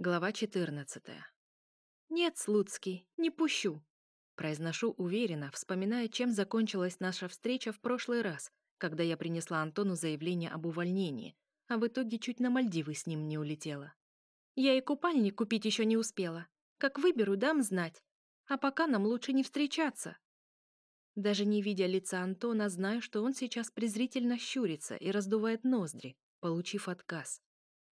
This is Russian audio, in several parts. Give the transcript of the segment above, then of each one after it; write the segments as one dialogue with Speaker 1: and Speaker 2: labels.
Speaker 1: Глава 14. «Нет, Слуцкий, не пущу», — произношу уверенно, вспоминая, чем закончилась наша встреча в прошлый раз, когда я принесла Антону заявление об увольнении, а в итоге чуть на Мальдивы с ним не улетела. «Я и купальник купить еще не успела. Как выберу, дам знать. А пока нам лучше не встречаться». Даже не видя лица Антона, знаю, что он сейчас презрительно щурится и раздувает ноздри, получив отказ.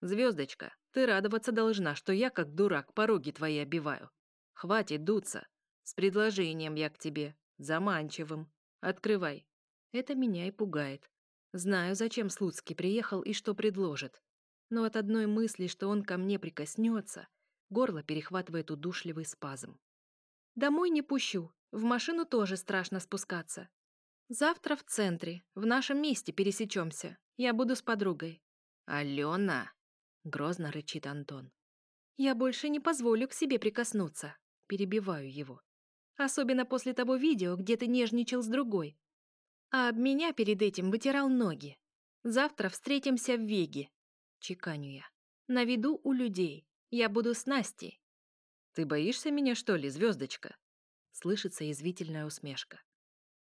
Speaker 1: Звездочка, ты радоваться должна, что я, как дурак, пороги твои обиваю. Хватит дуться. С предложением я к тебе. Заманчивым. Открывай. Это меня и пугает. Знаю, зачем Слуцкий приехал и что предложит. Но от одной мысли, что он ко мне прикоснется, горло перехватывает удушливый спазм. Домой не пущу. В машину тоже страшно спускаться. Завтра в центре, в нашем месте пересечемся. Я буду с подругой. Алена! Грозно рычит Антон. «Я больше не позволю к себе прикоснуться», перебиваю его. «Особенно после того видео, где ты нежничал с другой. А об меня перед этим вытирал ноги. Завтра встретимся в Веге», чеканю я. «На виду у людей. Я буду с Настей». «Ты боишься меня, что ли, звездочка?» Слышится язвительная усмешка.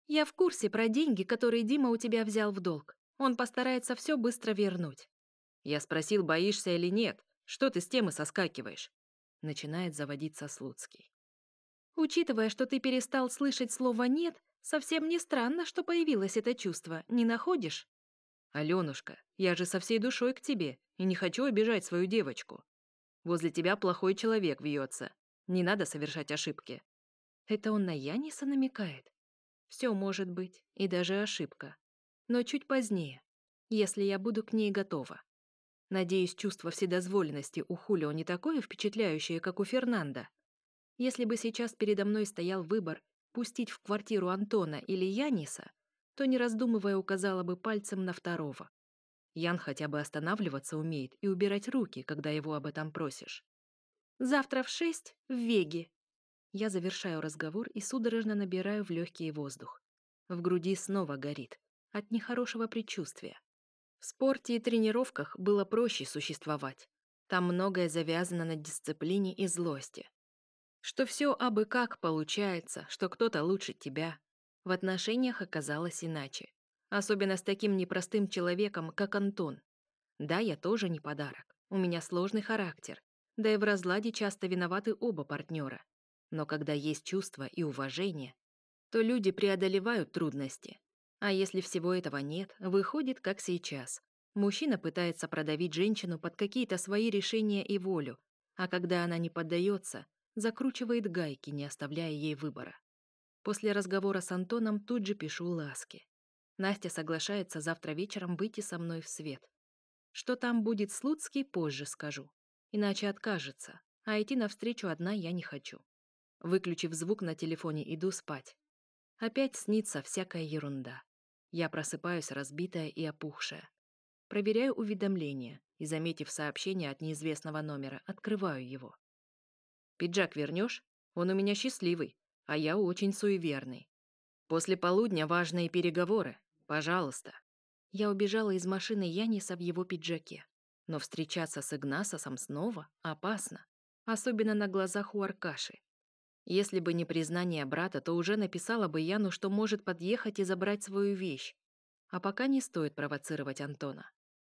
Speaker 1: «Я в курсе про деньги, которые Дима у тебя взял в долг. Он постарается все быстро вернуть. Я спросил, боишься или нет. Что ты с темы соскакиваешь? Начинает заводиться Слуцкий. Учитывая, что ты перестал слышать слово «нет», совсем не странно, что появилось это чувство, не находишь? Алёнушка, я же со всей душой к тебе и не хочу обижать свою девочку. Возле тебя плохой человек вьется. Не надо совершать ошибки. Это он на Яниса намекает? Все может быть, и даже ошибка. Но чуть позднее, если я буду к ней готова. Надеюсь, чувство вседозволенности у Хулио не такое впечатляющее, как у Фернанда. Если бы сейчас передо мной стоял выбор пустить в квартиру Антона или Яниса, то, не раздумывая, указала бы пальцем на второго. Ян хотя бы останавливаться умеет и убирать руки, когда его об этом просишь. «Завтра в шесть в Веге». Я завершаю разговор и судорожно набираю в легкий воздух. В груди снова горит. От нехорошего предчувствия. В спорте и тренировках было проще существовать. Там многое завязано на дисциплине и злости. Что все абы как получается, что кто-то лучше тебя. В отношениях оказалось иначе. Особенно с таким непростым человеком, как Антон. Да, я тоже не подарок. У меня сложный характер. Да и в разладе часто виноваты оба партнера. Но когда есть чувство и уважение, то люди преодолевают трудности, а если всего этого нет, выходит, как сейчас. Мужчина пытается продавить женщину под какие-то свои решения и волю, а когда она не поддается, закручивает гайки, не оставляя ей выбора. После разговора с Антоном тут же пишу ласки. Настя соглашается завтра вечером выйти со мной в свет. Что там будет с Луцкий, позже скажу. Иначе откажется, а идти навстречу одна я не хочу. Выключив звук на телефоне, иду спать. Опять снится всякая ерунда. Я просыпаюсь разбитая и опухшая. Проверяю уведомления и, заметив сообщение от неизвестного номера, открываю его. «Пиджак вернешь? Он у меня счастливый, а я очень суеверный. После полудня важные переговоры. Пожалуйста». Я убежала из машины Яниса в его пиджаке. Но встречаться с Игнасосом снова опасно, особенно на глазах у Аркаши. Если бы не признание брата, то уже написала бы Яну, что может подъехать и забрать свою вещь. А пока не стоит провоцировать Антона.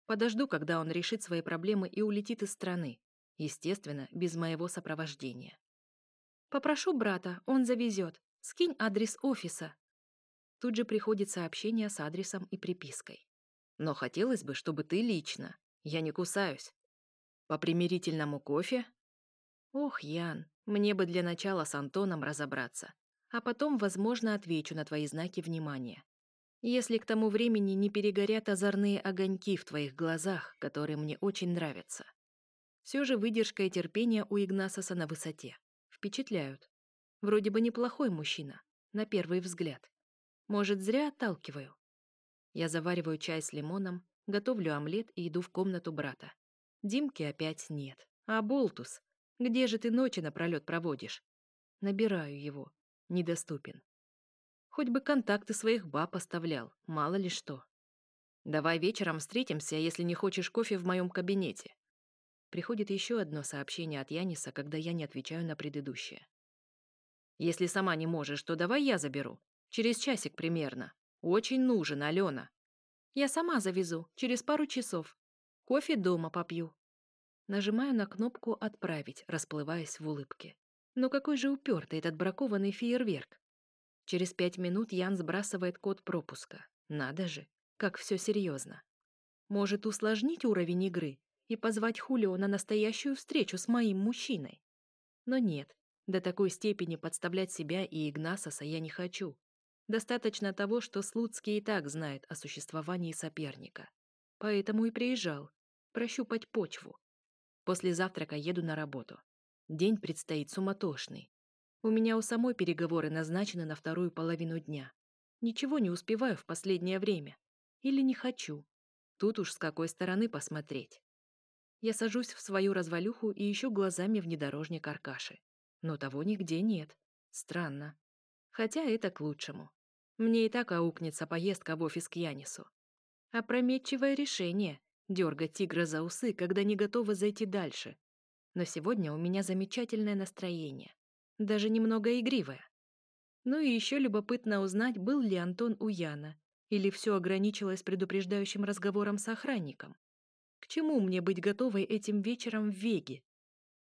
Speaker 1: Подожду, когда он решит свои проблемы и улетит из страны. Естественно, без моего сопровождения. Попрошу брата, он завезет. Скинь адрес офиса. Тут же приходит сообщение с адресом и припиской. Но хотелось бы, чтобы ты лично. Я не кусаюсь. По примирительному кофе? Ох, Ян, мне бы для начала с Антоном разобраться, а потом, возможно, отвечу на твои знаки внимания. Если к тому времени не перегорят озорные огоньки в твоих глазах, которые мне очень нравятся. Все же выдержка и терпение у Игнасоса на высоте. Впечатляют. Вроде бы неплохой мужчина, на первый взгляд. Может, зря отталкиваю. Я завариваю чай с лимоном, готовлю омлет и иду в комнату брата. Димки опять нет. А Болтус? Где же ты ночи напролет проводишь? Набираю его. Недоступен. Хоть бы контакты своих баб оставлял, мало ли что. Давай вечером встретимся, если не хочешь кофе в моем кабинете. Приходит еще одно сообщение от Яниса, когда я не отвечаю на предыдущее. «Если сама не можешь, то давай я заберу. Через часик примерно. Очень нужен, Алена». «Я сама завезу, через пару часов. Кофе дома попью». Нажимаю на кнопку «Отправить», расплываясь в улыбке. Но какой же упертый этот бракованный фейерверк. Через пять минут Ян сбрасывает код пропуска. Надо же, как все серьезно. Может усложнить уровень игры и позвать Хулио на настоящую встречу с моим мужчиной? Но нет, до такой степени подставлять себя и Игнасоса я не хочу. Достаточно того, что Слуцкий и так знает о существовании соперника. Поэтому и приезжал. Прощупать почву. После завтрака еду на работу. День предстоит суматошный. У меня у самой переговоры назначены на вторую половину дня. Ничего не успеваю в последнее время. Или не хочу. Тут уж с какой стороны посмотреть. Я сажусь в свою развалюху и ищу глазами внедорожник Аркаши. Но того нигде нет. Странно. Хотя это к лучшему. Мне и так аукнется поездка в офис к Янису. Опрометчивое решение — дергать тигра за усы, когда не готова зайти дальше, но сегодня у меня замечательное настроение, даже немного игривое. Ну и еще любопытно узнать, был ли Антон у Яна, или все ограничилось предупреждающим разговором с охранником. К чему мне быть готовой этим вечером в Веге?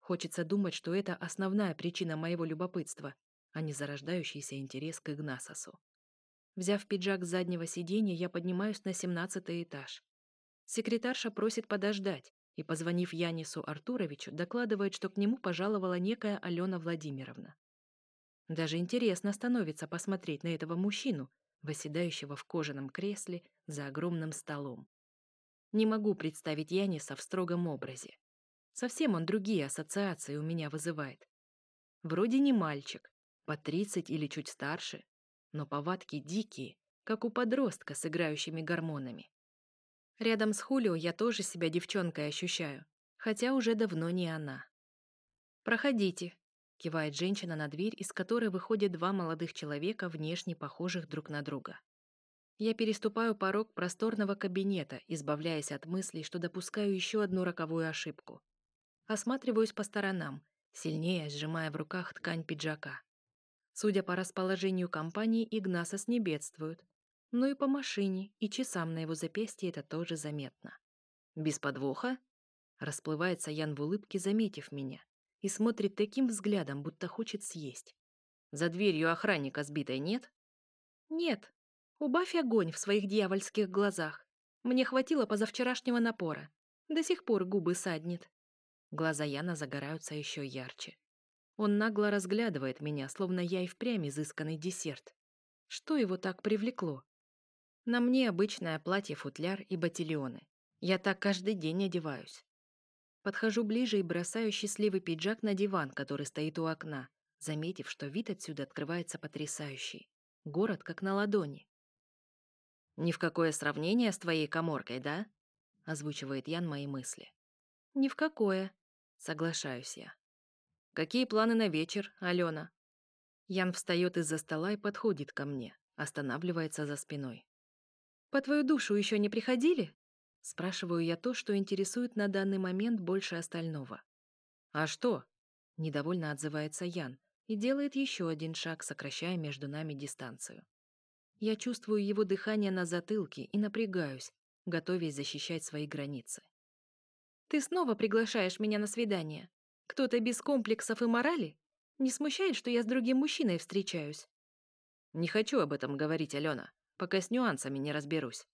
Speaker 1: Хочется думать, что это основная причина моего любопытства, а не зарождающийся интерес к Игнасосу. Взяв пиджак с заднего сиденья, я поднимаюсь на семнадцатый этаж. Секретарша просит подождать, и, позвонив Янису Артуровичу, докладывает, что к нему пожаловала некая Алена Владимировна. Даже интересно становится посмотреть на этого мужчину, восседающего в кожаном кресле за огромным столом. Не могу представить Яниса в строгом образе. Совсем он другие ассоциации у меня вызывает. Вроде не мальчик, по 30 или чуть старше, но повадки дикие, как у подростка с играющими гормонами. Рядом с Хулио я тоже себя девчонкой ощущаю, хотя уже давно не она. «Проходите», — кивает женщина на дверь, из которой выходят два молодых человека, внешне похожих друг на друга. Я переступаю порог просторного кабинета, избавляясь от мыслей, что допускаю еще одну роковую ошибку. Осматриваюсь по сторонам, сильнее сжимая в руках ткань пиджака. Судя по расположению компании, Игнасос не бедствует, но и по машине, и часам на его запястье это тоже заметно. Без подвоха? Расплывается Ян в улыбке, заметив меня, и смотрит таким взглядом, будто хочет съесть. За дверью охранника сбитой нет? Нет. Убавь огонь в своих дьявольских глазах. Мне хватило позавчерашнего напора. До сих пор губы саднет. Глаза Яна загораются еще ярче. Он нагло разглядывает меня, словно я и впрямь изысканный десерт. Что его так привлекло? На мне обычное платье-футляр и ботильоны. Я так каждый день одеваюсь. Подхожу ближе и бросаю счастливый пиджак на диван, который стоит у окна, заметив, что вид отсюда открывается потрясающий. Город как на ладони. «Ни в какое сравнение с твоей коморкой, да?» — озвучивает Ян мои мысли. «Ни в какое», — соглашаюсь я. «Какие планы на вечер, Алена?» Ян встает из-за стола и подходит ко мне, останавливается за спиной. «По твою душу еще не приходили?» Спрашиваю я то, что интересует на данный момент больше остального. «А что?» — недовольно отзывается Ян и делает еще один шаг, сокращая между нами дистанцию. Я чувствую его дыхание на затылке и напрягаюсь, готовясь защищать свои границы. «Ты снова приглашаешь меня на свидание? Кто-то без комплексов и морали? Не смущает, что я с другим мужчиной встречаюсь?» «Не хочу об этом говорить, Алена пока с нюансами не разберусь.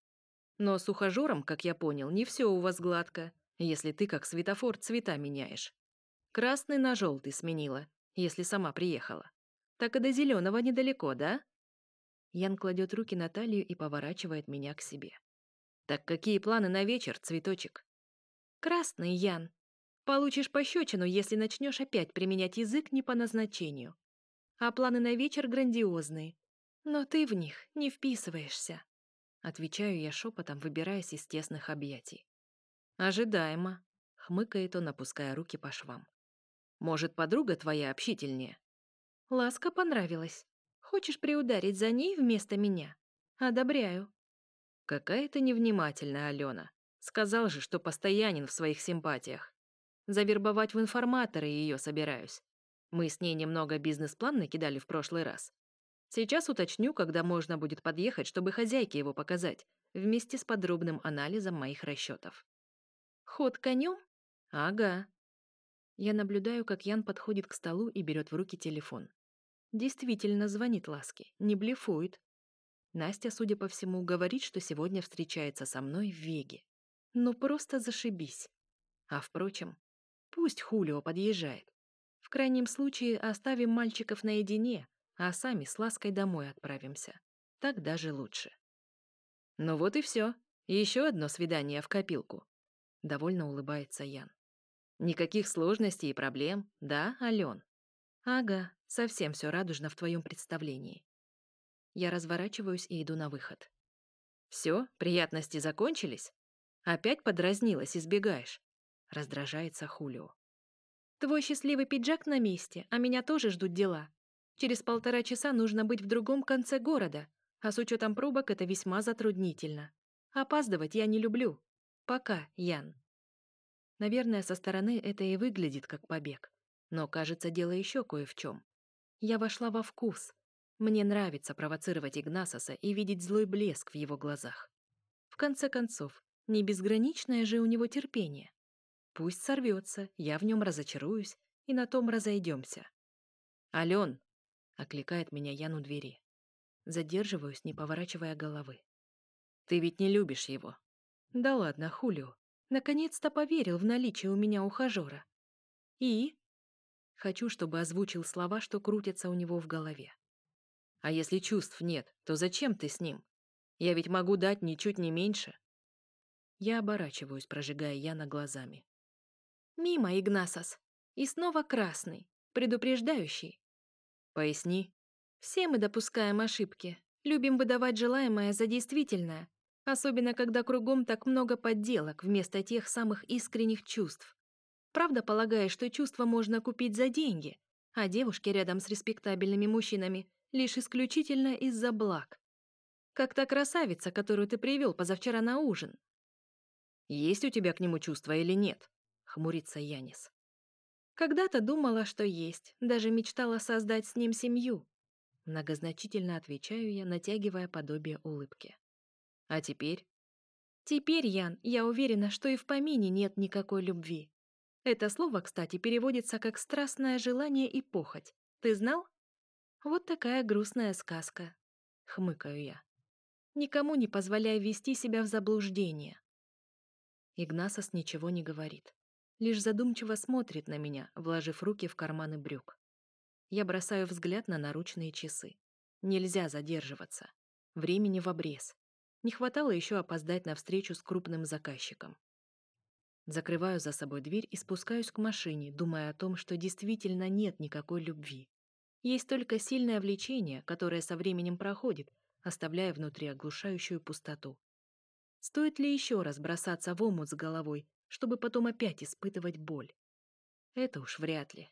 Speaker 1: Но с ухажером, как я понял, не все у вас гладко, если ты как светофор цвета меняешь. Красный на желтый сменила, если сама приехала. Так и до зеленого недалеко, да? Ян кладет руки на талию и поворачивает меня к себе. Так какие планы на вечер, цветочек? Красный, Ян. Получишь пощечину, если начнешь опять применять язык не по назначению. А планы на вечер грандиозные. Но ты в них не вписываешься. Отвечаю я шепотом, выбираясь из тесных объятий. Ожидаемо. Хмыкает он, опуская руки по швам. Может, подруга твоя общительнее? Ласка понравилась. Хочешь приударить за ней вместо меня? Одобряю. Какая ты невнимательная, Алена. Сказал же, что постоянен в своих симпатиях. Завербовать в информаторы ее собираюсь. Мы с ней немного бизнес-план накидали в прошлый раз. Сейчас уточню, когда можно будет подъехать, чтобы хозяйке его показать, вместе с подробным анализом моих расчетов. Ход конем? Ага. Я наблюдаю, как Ян подходит к столу и берет в руки телефон. Действительно звонит Ласке, не блефует. Настя, судя по всему, говорит, что сегодня встречается со мной в Веге. Ну просто зашибись. А впрочем, пусть Хулио подъезжает. В крайнем случае оставим мальчиков наедине, а сами с Лаской домой отправимся. Так даже лучше. Ну вот и все. Еще одно свидание в копилку. Довольно улыбается Ян. Никаких сложностей и проблем, да, Ален? Ага, совсем все радужно в твоем представлении. Я разворачиваюсь и иду на выход. Все, приятности закончились? Опять подразнилась, избегаешь. Раздражается Хулио. Твой счастливый пиджак на месте, а меня тоже ждут дела. Через полтора часа нужно быть в другом конце города, а с учетом пробок это весьма затруднительно. Опаздывать я не люблю. Пока, Ян. Наверное, со стороны это и выглядит как побег. Но, кажется, дело еще кое в чем. Я вошла во вкус. Мне нравится провоцировать Игнасоса и видеть злой блеск в его глазах. В конце концов, не безграничное же у него терпение. Пусть сорвется, я в нем разочаруюсь, и на том разойдемся. «Ален!» Окликает меня Ян у двери. Задерживаюсь, не поворачивая головы. Ты ведь не любишь его. Да ладно, Хулио. Наконец-то поверил в наличие у меня ухажера. И? Хочу, чтобы озвучил слова, что крутятся у него в голове. А если чувств нет, то зачем ты с ним? Я ведь могу дать ничуть не меньше. Я оборачиваюсь, прожигая Яна глазами. Мимо, Игнасос. И снова красный, предупреждающий. Поясни. Все мы допускаем ошибки. Любим выдавать желаемое за действительное, особенно когда кругом так много подделок вместо тех самых искренних чувств. Правда, полагаешь, что чувства можно купить за деньги, а девушки рядом с респектабельными мужчинами лишь исключительно из-за благ. Как та красавица, которую ты привел позавчера на ужин. Есть у тебя к нему чувства или нет? Хмурится Янис. Когда-то думала, что есть, даже мечтала создать с ним семью. Многозначительно отвечаю я, натягивая подобие улыбки. А теперь? Теперь, Ян, я уверена, что и в помине нет никакой любви. Это слово, кстати, переводится как «страстное желание и похоть». Ты знал? Вот такая грустная сказка. Хмыкаю я. Никому не позволяй вести себя в заблуждение. Игнасос ничего не говорит лишь задумчиво смотрит на меня, вложив руки в карманы брюк. Я бросаю взгляд на наручные часы. Нельзя задерживаться. Времени в обрез. Не хватало еще опоздать на встречу с крупным заказчиком. Закрываю за собой дверь и спускаюсь к машине, думая о том, что действительно нет никакой любви. Есть только сильное влечение, которое со временем проходит, оставляя внутри оглушающую пустоту. Стоит ли еще раз бросаться в омут с головой, чтобы потом опять испытывать боль. Это уж вряд ли.